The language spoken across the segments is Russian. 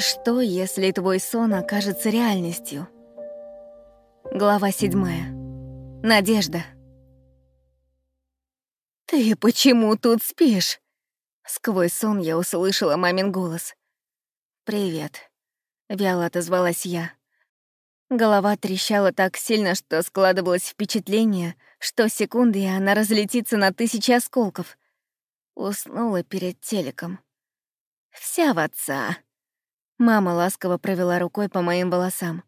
А что, если твой сон окажется реальностью? Глава седьмая. Надежда. «Ты почему тут спишь?» Сквозь сон я услышала мамин голос. «Привет», — вяло отозвалась я. Голова трещала так сильно, что складывалось впечатление, что секунды, и она разлетится на тысячи осколков. Уснула перед телеком. Вся в отца. Мама ласково провела рукой по моим волосам.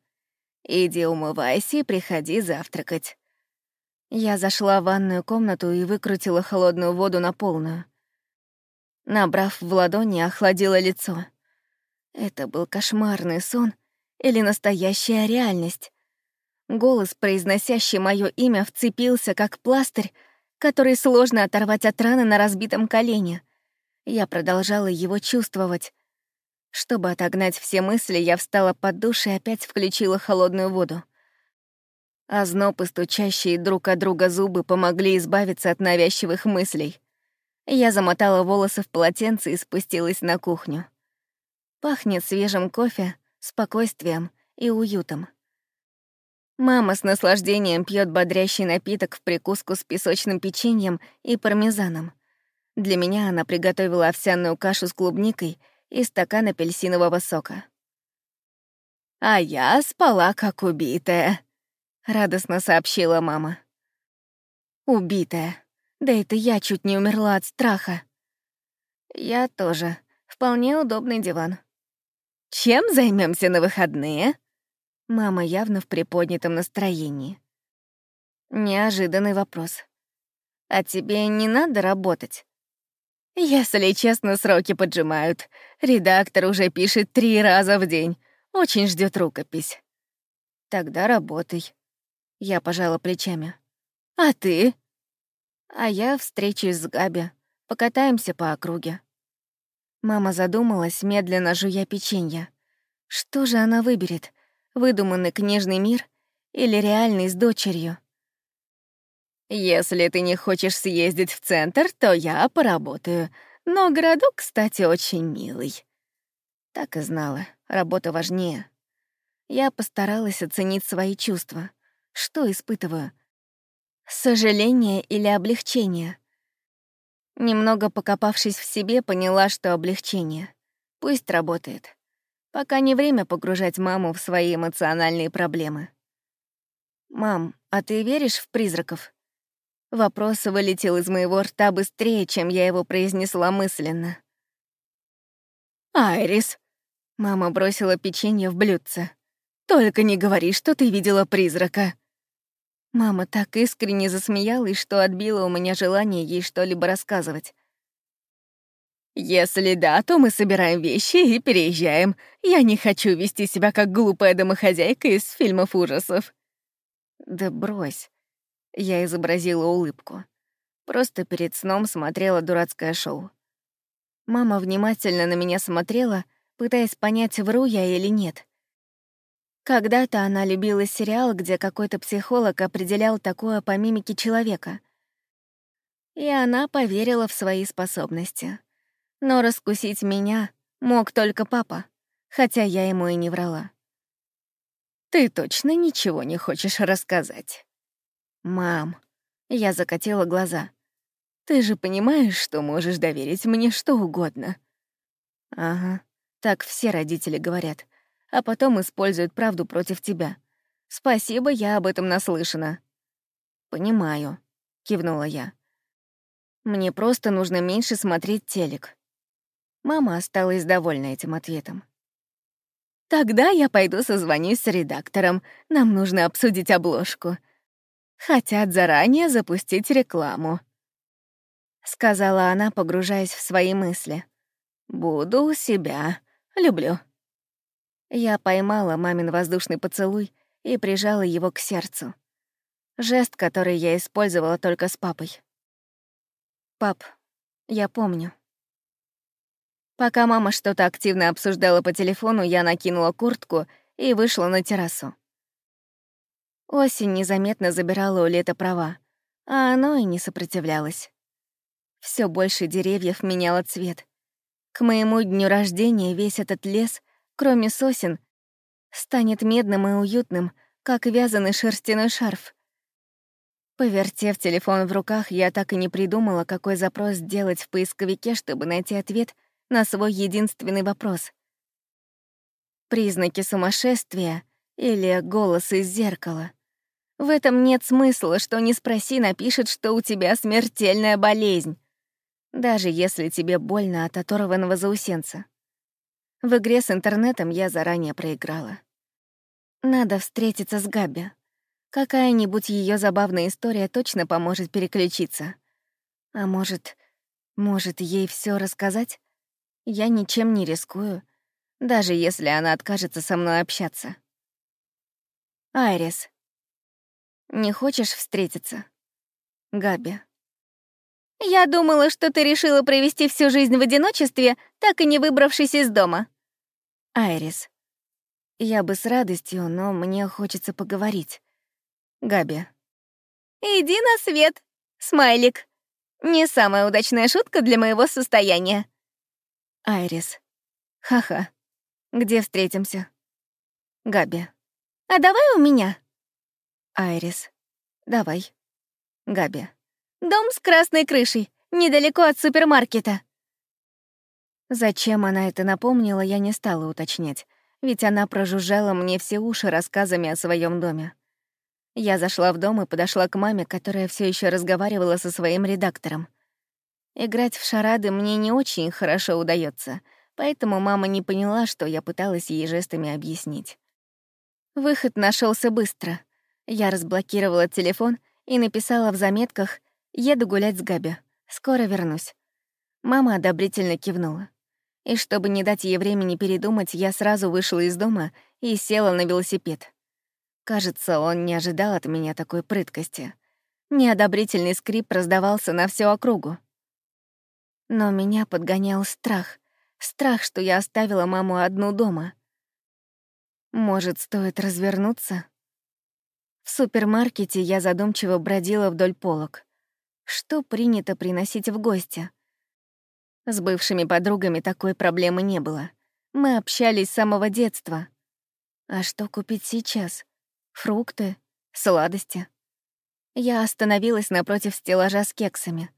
«Иди умывайся и приходи завтракать». Я зашла в ванную комнату и выкрутила холодную воду на полную. Набрав в ладони, охладила лицо. Это был кошмарный сон или настоящая реальность. Голос, произносящий мое имя, вцепился, как пластырь, который сложно оторвать от раны на разбитом колене. Я продолжала его чувствовать, чтобы отогнать все мысли, я встала под душ и опять включила холодную воду. Озноб и стучащие друг от друга зубы помогли избавиться от навязчивых мыслей. Я замотала волосы в полотенце и спустилась на кухню. Пахнет свежим кофе, спокойствием и уютом. Мама с наслаждением пьет бодрящий напиток в прикуску с песочным печеньем и пармезаном. Для меня она приготовила овсяную кашу с клубникой — и стакан апельсинового сока. «А я спала, как убитая», — радостно сообщила мама. «Убитая. Да это я чуть не умерла от страха». «Я тоже. Вполне удобный диван». «Чем займемся на выходные?» Мама явно в приподнятом настроении. Неожиданный вопрос. «А тебе не надо работать?» Если честно, сроки поджимают. Редактор уже пишет три раза в день. Очень ждет рукопись. Тогда работай. Я пожала плечами. А ты? А я встречусь с Габи. Покатаемся по округе. Мама задумалась, медленно жуя печенье. Что же она выберет? Выдуманный книжный мир или реальный с дочерью? Если ты не хочешь съездить в центр, то я поработаю. Но городок, кстати, очень милый. Так и знала, работа важнее. Я постаралась оценить свои чувства. Что испытываю? Сожаление или облегчение? Немного покопавшись в себе, поняла, что облегчение. Пусть работает. Пока не время погружать маму в свои эмоциональные проблемы. «Мам, а ты веришь в призраков?» Вопрос вылетел из моего рта быстрее, чем я его произнесла мысленно. «Айрис!» — мама бросила печенье в блюдце. «Только не говори, что ты видела призрака!» Мама так искренне засмеялась, что отбила у меня желание ей что-либо рассказывать. «Если да, то мы собираем вещи и переезжаем. Я не хочу вести себя как глупая домохозяйка из фильмов ужасов». «Да брось. Я изобразила улыбку. Просто перед сном смотрела дурацкое шоу. Мама внимательно на меня смотрела, пытаясь понять, вру я или нет. Когда-то она любила сериал, где какой-то психолог определял такое по мимике человека. И она поверила в свои способности. Но раскусить меня мог только папа, хотя я ему и не врала. «Ты точно ничего не хочешь рассказать?» «Мам», — я закатила глаза, «ты же понимаешь, что можешь доверить мне что угодно?» «Ага, так все родители говорят, а потом используют правду против тебя. Спасибо, я об этом наслышана». «Понимаю», — кивнула я. «Мне просто нужно меньше смотреть телек». Мама осталась довольна этим ответом. «Тогда я пойду созвонюсь с редактором. Нам нужно обсудить обложку», хотят заранее запустить рекламу», — сказала она, погружаясь в свои мысли. «Буду у себя. Люблю». Я поймала мамин воздушный поцелуй и прижала его к сердцу. Жест, который я использовала только с папой. «Пап, я помню». Пока мама что-то активно обсуждала по телефону, я накинула куртку и вышла на террасу. Осень незаметно забирала у лета права, а оно и не сопротивлялось. Все больше деревьев меняло цвет. К моему дню рождения весь этот лес, кроме сосен, станет медным и уютным, как вязаный шерстяной шарф. Повертев телефон в руках, я так и не придумала, какой запрос сделать в поисковике, чтобы найти ответ на свой единственный вопрос. Признаки сумасшествия или голос из зеркала. В этом нет смысла, что не спроси, напишет, что у тебя смертельная болезнь. Даже если тебе больно от оторванного заусенца. В игре с интернетом я заранее проиграла. Надо встретиться с Габи. Какая-нибудь ее забавная история точно поможет переключиться. А может, может ей все рассказать? Я ничем не рискую, даже если она откажется со мной общаться. Айрис. Не хочешь встретиться? Габи. Я думала, что ты решила провести всю жизнь в одиночестве, так и не выбравшись из дома. Айрис. Я бы с радостью, но мне хочется поговорить. Габи. «Иди на свет, смайлик. Не самая удачная шутка для моего состояния». Айрис. «Ха-ха. Где встретимся?» Габи. «А давай у меня?» Айрис. «Давай». Габи. «Дом с красной крышей, недалеко от супермаркета». Зачем она это напомнила, я не стала уточнять, ведь она прожужжала мне все уши рассказами о своем доме. Я зашла в дом и подошла к маме, которая все еще разговаривала со своим редактором. Играть в шарады мне не очень хорошо удается, поэтому мама не поняла, что я пыталась ей жестами объяснить. Выход нашелся быстро. Я разблокировала телефон и написала в заметках «Еду гулять с Габи. Скоро вернусь». Мама одобрительно кивнула. И чтобы не дать ей времени передумать, я сразу вышла из дома и села на велосипед. Кажется, он не ожидал от меня такой прыткости. Неодобрительный скрип раздавался на всю округу. Но меня подгонял страх. Страх, что я оставила маму одну дома. Может, стоит развернуться? В супермаркете я задумчиво бродила вдоль полок. Что принято приносить в гости? С бывшими подругами такой проблемы не было. Мы общались с самого детства. А что купить сейчас? фрукты, сладости. Я остановилась напротив стеллажа с кексами.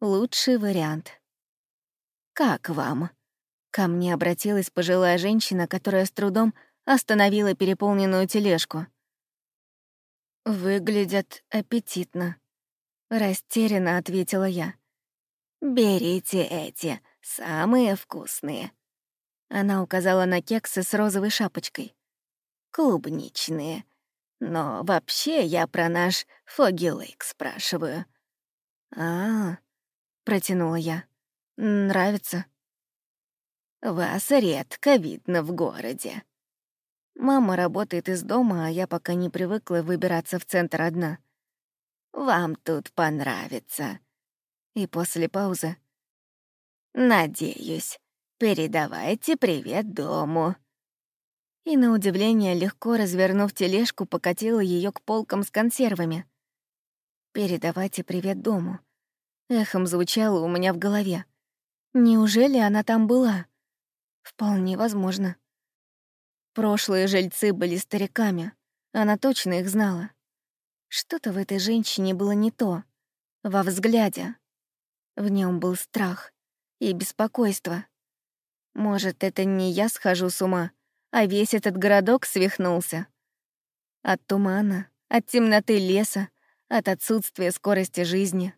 Лучший вариант. «Как вам?» Ко мне обратилась пожилая женщина, которая с трудом остановила переполненную тележку. «Выглядят аппетитно», — растерянно ответила я. «Берите эти, самые вкусные». Она указала на кексы с розовой шапочкой. «Клубничные, но вообще я про наш Фоги Лейк спрашиваю. А, протянула я. Нравится. Вас редко видно в городе. Мама работает из дома, а я пока не привыкла выбираться в центр одна. Вам тут понравится. И после паузы. Надеюсь, передавайте привет дому и, на удивление, легко развернув тележку, покатила ее к полкам с консервами. «Передавайте привет дому». Эхом звучало у меня в голове. Неужели она там была? Вполне возможно. Прошлые жильцы были стариками. Она точно их знала. Что-то в этой женщине было не то. Во взгляде. В нем был страх и беспокойство. Может, это не я схожу с ума, а весь этот городок свихнулся. От тумана, от темноты леса, от отсутствия скорости жизни.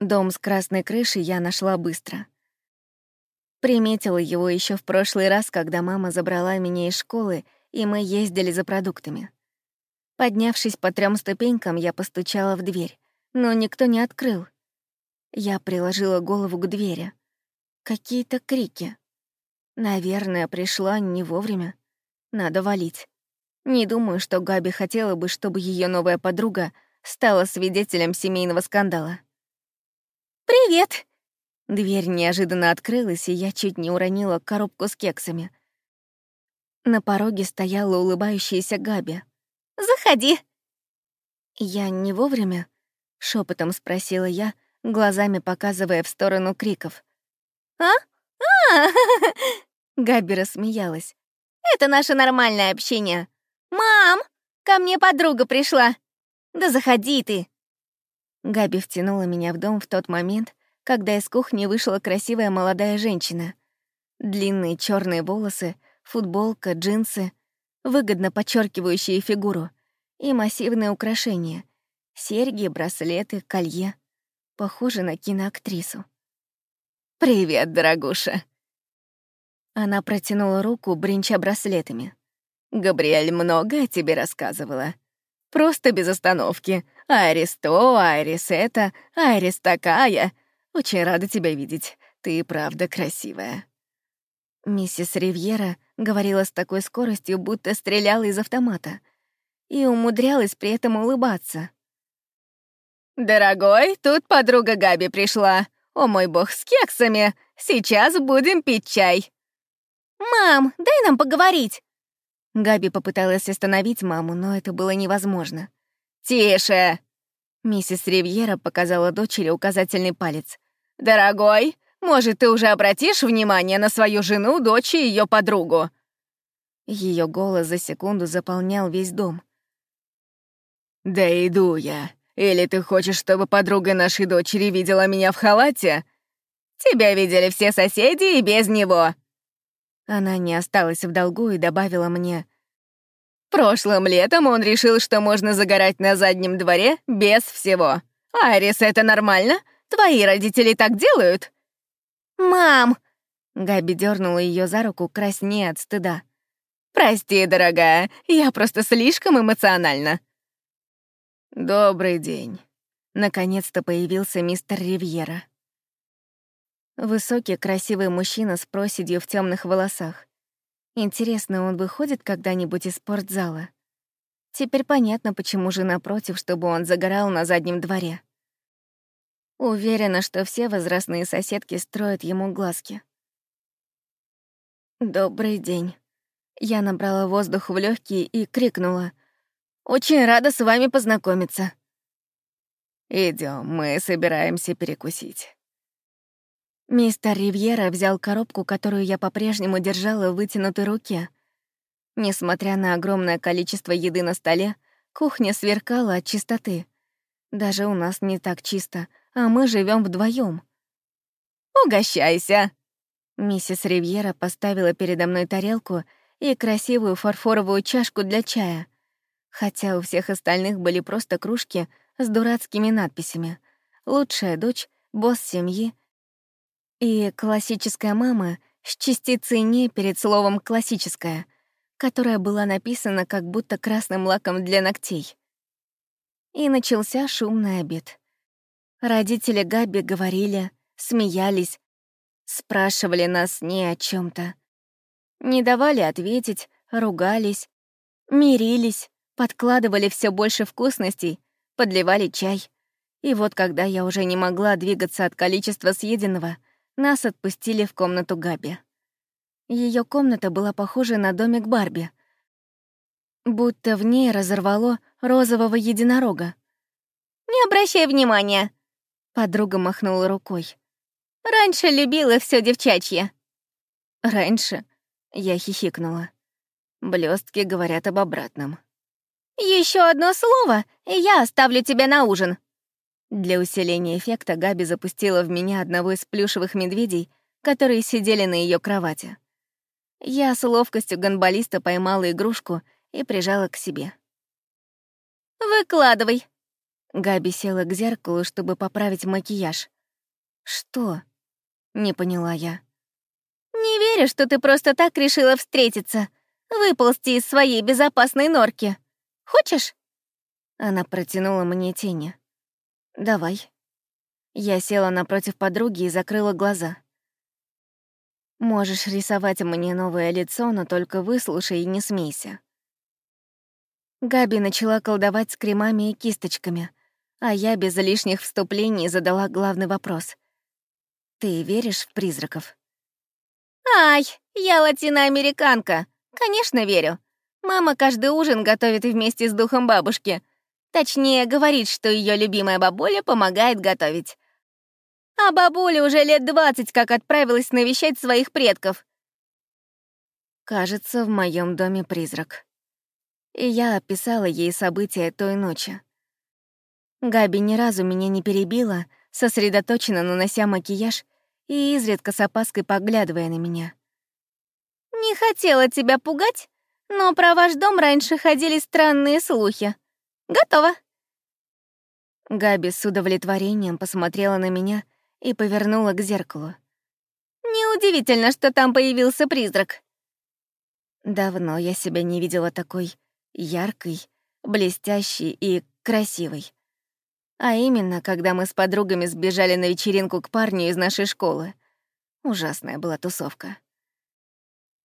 Дом с красной крышей я нашла быстро. Приметила его еще в прошлый раз, когда мама забрала меня из школы, и мы ездили за продуктами. Поднявшись по трем ступенькам, я постучала в дверь, но никто не открыл. Я приложила голову к двери. Какие-то крики. Наверное, пришла не вовремя. Надо валить. Не думаю, что Габи хотела бы, чтобы ее новая подруга стала свидетелем семейного скандала. «Привет!» Дверь неожиданно открылась, и я чуть не уронила коробку с кексами. На пороге стояла улыбающаяся Габи. «Заходи!» «Я не вовремя?» — шепотом спросила я, глазами показывая в сторону криков. «А? А!» Габи рассмеялась. Это наше нормальное общение. Мам, ко мне подруга пришла. Да заходи ты. Габи втянула меня в дом в тот момент, когда из кухни вышла красивая молодая женщина. Длинные черные волосы, футболка, джинсы, выгодно подчеркивающие фигуру, и массивные украшения — серьги, браслеты, колье. Похоже на киноактрису. «Привет, дорогуша!» Она протянула руку, бренча браслетами. «Габриэль много о тебе рассказывала. Просто без остановки. Айрис то, Айрис это, Айрис такая. Очень рада тебя видеть. Ты правда красивая». Миссис Ривьера говорила с такой скоростью, будто стреляла из автомата, и умудрялась при этом улыбаться. «Дорогой, тут подруга Габи пришла. О мой бог, с кексами. Сейчас будем пить чай». «Мам, дай нам поговорить!» Габи попыталась остановить маму, но это было невозможно. «Тише!» Миссис Ривьера показала дочери указательный палец. «Дорогой, может, ты уже обратишь внимание на свою жену, дочь и ее подругу?» Ее голос за секунду заполнял весь дом. «Да иду я. Или ты хочешь, чтобы подруга нашей дочери видела меня в халате? Тебя видели все соседи и без него!» Она не осталась в долгу и добавила мне. «Прошлым летом он решил, что можно загорать на заднем дворе без всего. Айрис, это нормально? Твои родители так делают?» «Мам!» Габи дернула ее за руку, краснея от стыда. «Прости, дорогая, я просто слишком эмоциональна». «Добрый день». Наконец-то появился мистер Ривьера. Высокий, красивый мужчина с проседью в темных волосах. Интересно, он выходит когда-нибудь из спортзала? Теперь понятно, почему жена против, чтобы он загорал на заднем дворе. Уверена, что все возрастные соседки строят ему глазки. «Добрый день». Я набрала воздух в легкие и крикнула. «Очень рада с вами познакомиться». Идем, мы собираемся перекусить». Мистер Ривьера взял коробку, которую я по-прежнему держала в вытянутой руке. Несмотря на огромное количество еды на столе, кухня сверкала от чистоты. Даже у нас не так чисто, а мы живем вдвоем. «Угощайся!» Миссис Ривьера поставила передо мной тарелку и красивую фарфоровую чашку для чая, хотя у всех остальных были просто кружки с дурацкими надписями «Лучшая дочь», «Босс семьи», и классическая мама с частицей «не» перед словом «классическая», которая была написана как будто красным лаком для ногтей. И начался шумный обед. Родители Габи говорили, смеялись, спрашивали нас не о чем то Не давали ответить, ругались, мирились, подкладывали все больше вкусностей, подливали чай. И вот когда я уже не могла двигаться от количества съеденного, нас отпустили в комнату Габи. Ее комната была похожа на домик Барби, будто в ней разорвало розового единорога. «Не обращай внимания!» Подруга махнула рукой. «Раньше любила все девчачье». «Раньше?» — я хихикнула. Блестки говорят об обратном. Еще одно слово, и я оставлю тебя на ужин», для усиления эффекта Габи запустила в меня одного из плюшевых медведей, которые сидели на ее кровати. Я с ловкостью гонболиста поймала игрушку и прижала к себе. «Выкладывай!» Габи села к зеркалу, чтобы поправить макияж. «Что?» — не поняла я. «Не верю, что ты просто так решила встретиться, выползти из своей безопасной норки. Хочешь?» Она протянула мне тени. «Давай». Я села напротив подруги и закрыла глаза. «Можешь рисовать мне новое лицо, но только выслушай и не смейся». Габи начала колдовать с кремами и кисточками, а я без лишних вступлений задала главный вопрос. «Ты веришь в призраков?» «Ай, я латиноамериканка. Конечно, верю. Мама каждый ужин готовит вместе с духом бабушки — Точнее, говорит, что ее любимая бабуля помогает готовить. А бабуля уже лет двадцать как отправилась навещать своих предков. Кажется, в моем доме призрак. И я описала ей события той ночи. Габи ни разу меня не перебила, сосредоточенно нанося макияж и изредка с опаской поглядывая на меня. «Не хотела тебя пугать, но про ваш дом раньше ходили странные слухи. Готово!» Габи с удовлетворением посмотрела на меня и повернула к зеркалу. «Неудивительно, что там появился призрак». Давно я себя не видела такой яркой, блестящей и красивой. А именно, когда мы с подругами сбежали на вечеринку к парню из нашей школы. Ужасная была тусовка.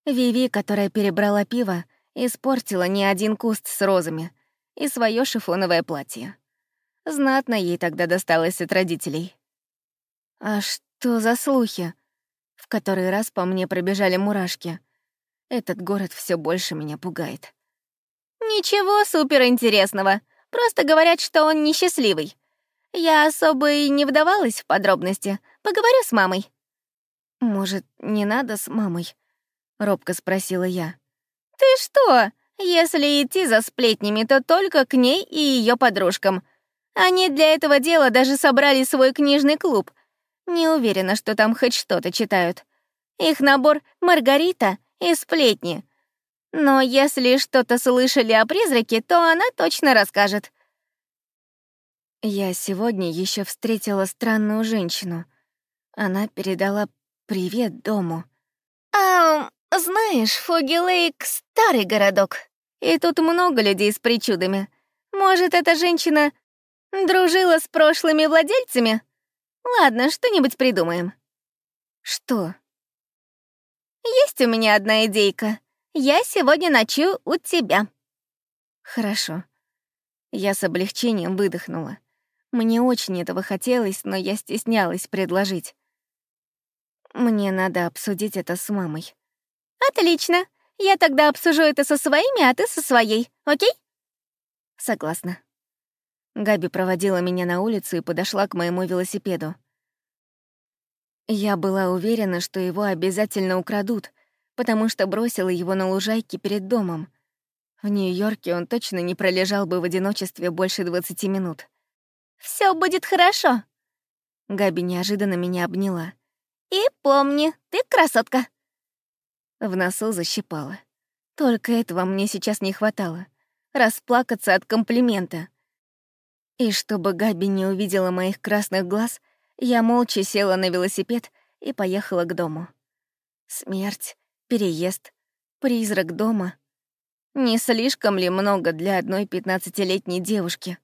Виви, которая перебрала пиво, испортила не один куст с розами и свое шифоновое платье. Знатно ей тогда досталось от родителей. А что за слухи? В который раз по мне пробежали мурашки. Этот город все больше меня пугает. Ничего суперинтересного. Просто говорят, что он несчастливый. Я особо и не вдавалась в подробности. Поговорю с мамой. Может, не надо с мамой? Робко спросила я. Ты что? Если идти за сплетнями, то только к ней и ее подружкам. Они для этого дела даже собрали свой книжный клуб. Не уверена, что там хоть что-то читают. Их набор «Маргарита» и «Сплетни». Но если что-то слышали о призраке, то она точно расскажет. Я сегодня еще встретила странную женщину. Она передала привет дому. А, знаешь, Фоги-Лейк — старый городок. И тут много людей с причудами. Может, эта женщина Дружила с прошлыми владельцами? Ладно, что-нибудь придумаем. Что? Есть у меня одна идейка. Я сегодня ночую у тебя. Хорошо. Я с облегчением выдохнула. Мне очень этого хотелось, но я стеснялась предложить. Мне надо обсудить это с мамой. Отлично. Я тогда обсужу это со своими, а ты со своей, окей? Согласна. Габи проводила меня на улицу и подошла к моему велосипеду. Я была уверена, что его обязательно украдут, потому что бросила его на лужайке перед домом. В Нью-Йорке он точно не пролежал бы в одиночестве больше 20 минут. Все будет хорошо!» Габи неожиданно меня обняла. «И помни, ты красотка!» В носу защипала. Только этого мне сейчас не хватало. Расплакаться от комплимента — и чтобы Габи не увидела моих красных глаз, я молча села на велосипед и поехала к дому. Смерть, переезд, призрак дома. Не слишком ли много для одной пятнадцатилетней девушки?